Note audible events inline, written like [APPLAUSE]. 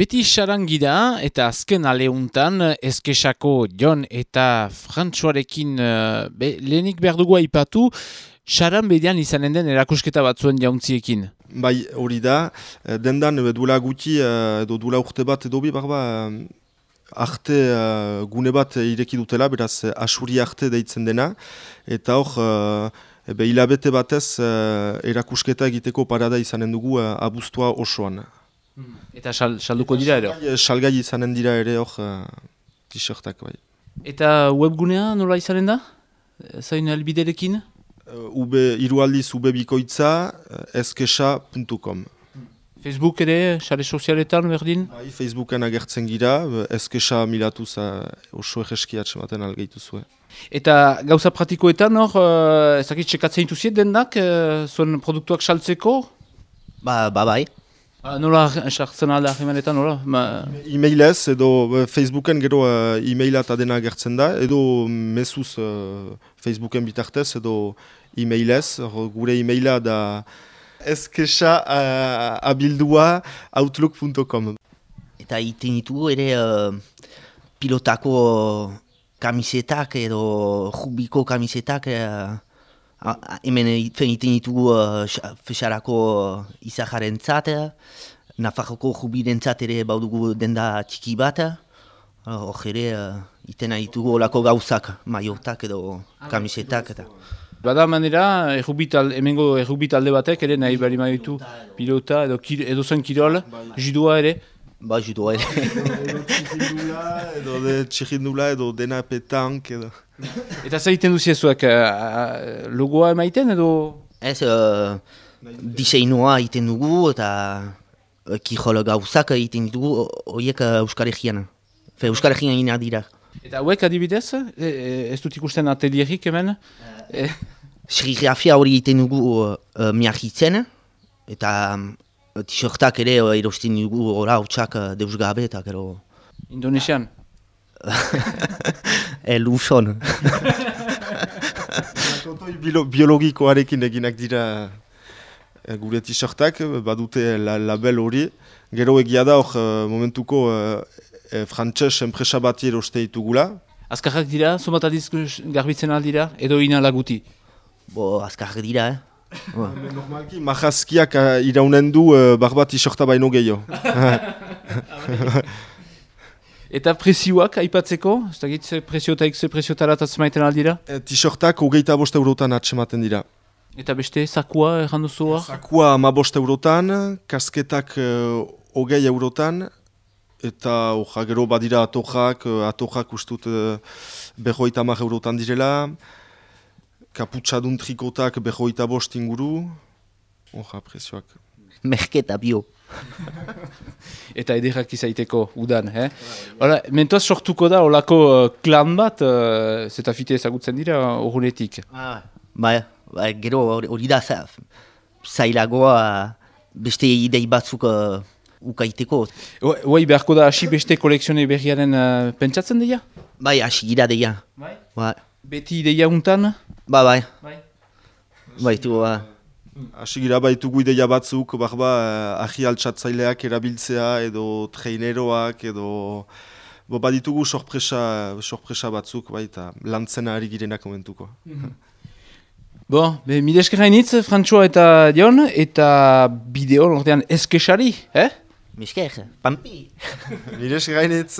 Beti sarangi da eta azken aleuntan eskesako Jon eta Frantsuarekin uh, be, lehenik behar dugu aipatu saran bedian izanen den erakusketa batzuen jauntziekin. Bai, hori da, eh, dendan duela guti eh, edo duela urte bat edo bi barba arte uh, gune bat ireki dutela, beraz asuri arte deitzen dena eta hor uh, hilabete batez uh, erakusketa egiteko parada izanen dugu uh, abuztua osoan. Eta sal, salduko dira ere? Eh, salgai izanen dira ere hor uh, t-shirtak bai. Eta webgunea nola izanen da? Zain albiderekin? Uh, ube, irualdiz ubebikoitza uh, eskesa.com Facebook ere, sare sozialetan berdin? Bai, Facebooken agertzen gira, eskesa milatuz uh, oso egeskiatxe baten algeitu zuen. Eta gauza pratikoetan hor, uh, ezakit txekatzen ituziet dendak, uh, zuen produktuak saltzeko? Ba, ba bai. Uh, nola sartzen alda ahimanetan, nola? Ma... E-mailez edo Facebooken gero uh, e-maila eta dena gertzen da, edo mezuz uh, Facebooken bitartez edo e-mailez, gure e-maila da eskesa uh, abildua outlook.com Eta iten ditu ere uh, pilotako kamisetak edo jubiko kamisetak uh, hemen iten ditugu uh, fesarako uh, izaharen tzat, Nafarroko jubiren ere baudugu denda txiki bat, hor uh, ere uh, itena ditugu olako gauzak, maiotak edo kamisetak. Eta. Bada manera, errubital, emengo errubitalde batek ere nahi bari maitu pilota edo, edo zen kirol, judua ere? Ba, judua ere. edo de txirindula edo dena petank edo... Eta zaiten duziezuak, uh, logoa emaiten edo? Ez, uh, diseinua egiten dugu eta uh, kijolo gauzak egiten dugu horiek uh, Euskal Herrian. Fe, Euskal Herrian ina dira. Eta hauek adibidez, e, e, ez dut ikusten atelierik hemen? E. Serigrafia hori egiten dugu uh, miarritzen eta t-shirtak ere uh, erosten dugu ora hotxak uh, deus gabe eta gero... Indonesian? [LAUGHS] Eluson. biologikoarekin eginak dira e, gure t-shirtak, badute la, label hori. Gero egia da hor uh, momentuko e, frantxez enpresa bati eroste ditugula. Azkarrak dira, somat adiz garbitzen aldira, edo ina laguti? Bo, azkarrak dira, eh? Normalki, mahazkiak uh, iraunen du uh, barbat t-shirta baino gehiago. [LAUGHS] Eta presioak aipatzeko? Ez da gitze presiotaik ze presiotarat atzmaiten aldira? E, T-shirtak hogeita bost eurotan atzematen dira. Eta beste, sakua errandu zua? Sakua ama bost eurotan, kasketak uh, hogei eurotan, eta oja, gero badira atojak, atojak ustut uh, berroita mar eurotan direla, kaputsadun trikotak berroita bost inguru, oja, presioak. Merketa bio. [LAUGHS] eta ederrak izaiteko udan, eh? Hala, mentoaz sortuko da olako uh, klan bat, uh, zeta fite ezagutzen dira horunetik. Ah, ba, ba, gero hori da zailagoa beste idei batzuk uh, ukaiteko. Hoi beharko da hasi beste koleksione berriaren uh, pentsatzen dira? Bai, hasi gira deia. Bai? Ba. Beti ideia untan? Ba, bai. Bai. Bai, tu, ba. Asigira baitugu ideia batzuk, barba, eh, ahi altsatzaileak erabiltzea edo traineroak edo... Bo, baditugu sorpresa, sorpresa batzuk, baita lantzena ari girenak momentuko. Bo, be, mide eskerra initz, Frantxoa eta Dion, eta bideo nortean eskesari, eh? Misker, pampi! [LAUGHS] mide eskerra initz!